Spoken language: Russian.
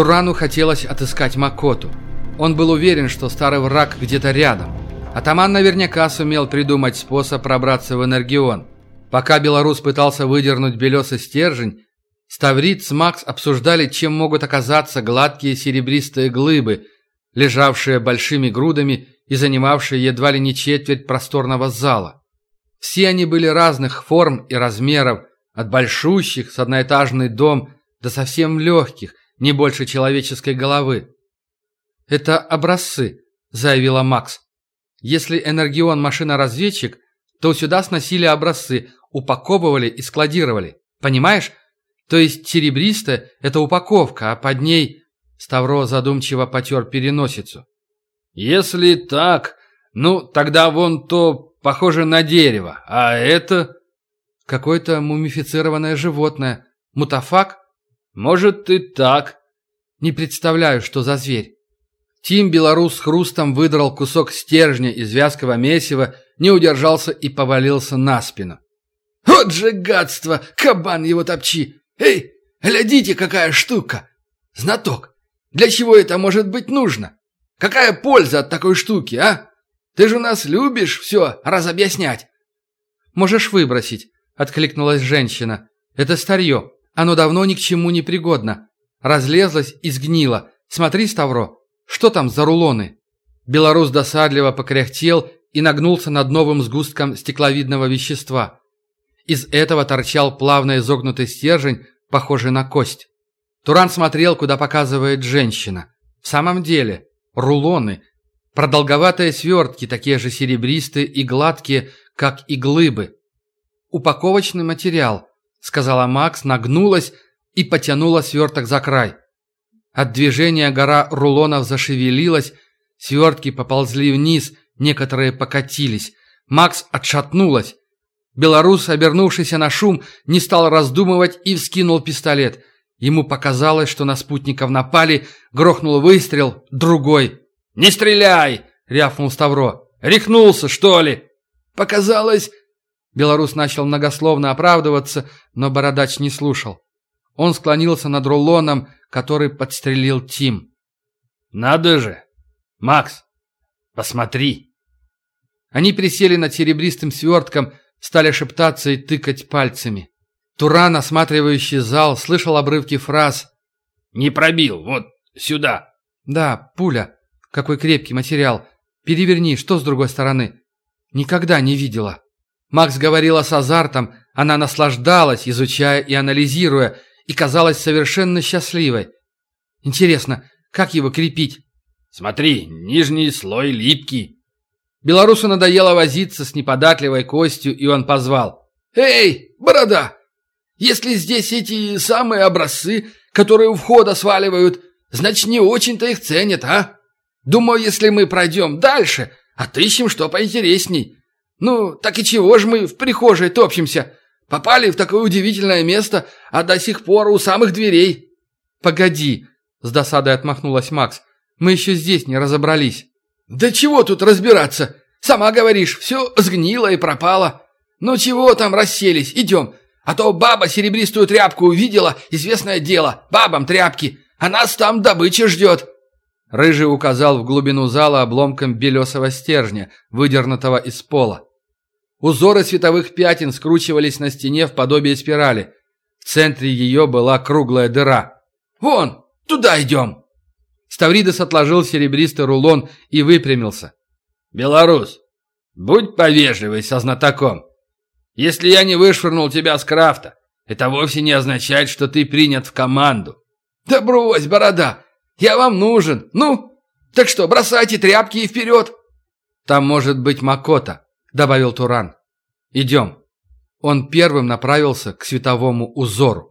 Турану хотелось отыскать Макоту. Он был уверен, что старый враг где-то рядом. Атаман наверняка сумел придумать способ пробраться в Энергион. Пока белорус пытался выдернуть белесый стержень, Ставрит с Макс обсуждали, чем могут оказаться гладкие серебристые глыбы, лежавшие большими грудами и занимавшие едва ли не четверть просторного зала. Все они были разных форм и размеров, от большущих с одноэтажный дом до совсем легких, не больше человеческой головы. «Это образцы», — заявила Макс. «Если Энергион машина-разведчик, то сюда сносили образцы, упаковывали и складировали. Понимаешь? То есть серебристая – это упаковка, а под ней Ставро задумчиво потер переносицу. «Если так, ну, тогда вон то похоже на дерево, а это...» «Какое-то мумифицированное животное. Мутафак?» «Может, и так». «Не представляю, что за зверь». Тим Белорус с хрустом выдрал кусок стержня из вязкого месива, не удержался и повалился на спину. «Вот же гадство! Кабан его топчи! Эй, глядите, какая штука! Знаток, для чего это может быть нужно? Какая польза от такой штуки, а? Ты же нас любишь все разобъяснять!» «Можешь выбросить», — откликнулась женщина. «Это старье. Оно давно ни к чему не пригодно. Разлезлось и сгнило. Смотри, Ставро, что там за рулоны?» Белорус досадливо покряхтел и нагнулся над новым сгустком стекловидного вещества. Из этого торчал плавно изогнутый стержень, похожий на кость. Туран смотрел, куда показывает женщина. В самом деле, рулоны. Продолговатые свертки, такие же серебристые и гладкие, как и глыбы. «Упаковочный материал», — сказала Макс, нагнулась и потянула сверток за край. От движения гора рулонов зашевелилась, свертки поползли вниз, некоторые покатились. Макс отшатнулась. Белорус, обернувшийся на шум, не стал раздумывать и вскинул пистолет. Ему показалось, что на спутников напали, грохнул выстрел, другой. «Не стреляй!» — рявкнул Ставро. «Рехнулся, что ли?» «Показалось...» Белорус начал многословно оправдываться, но Бородач не слушал. Он склонился над рулоном, который подстрелил Тим. «Надо же! Макс, посмотри!» Они присели над серебристым свертком, стали шептаться и тыкать пальцами. Туран, осматривающий зал, слышал обрывки фраз. «Не пробил, вот сюда». «Да, пуля. Какой крепкий материал. Переверни, что с другой стороны?» «Никогда не видела». Макс говорила с азартом, она наслаждалась, изучая и анализируя, и казалась совершенно счастливой. «Интересно, как его крепить?» «Смотри, нижний слой липкий». Белорусу надоело возиться с неподатливой костью, и он позвал. «Эй, борода! Если здесь эти самые образцы, которые у входа сваливают, значит, не очень-то их ценят, а? Думаю, если мы пройдем дальше, отыщем что поинтересней. Ну, так и чего ж мы в прихожей топчемся? Попали в такое удивительное место, а до сих пор у самых дверей». «Погоди!» — с досадой отмахнулась Макс. «Мы еще здесь не разобрались». «Да чего тут разбираться? Сама говоришь, все сгнило и пропало. Ну чего там расселись? Идем. А то баба серебристую тряпку увидела, известное дело, бабам тряпки, а нас там добыча ждет». Рыжий указал в глубину зала обломком белесого стержня, выдернутого из пола. Узоры световых пятен скручивались на стене в подобие спирали. В центре ее была круглая дыра. «Вон, туда идем!» Ставридес отложил серебристый рулон и выпрямился. «Белорус, будь повежливый со знатоком. Если я не вышвырнул тебя с крафта, это вовсе не означает, что ты принят в команду». «Да брось, борода! Я вам нужен! Ну, так что, бросайте тряпки и вперед!» «Там может быть Макота», — добавил Туран. «Идем». Он первым направился к световому узору.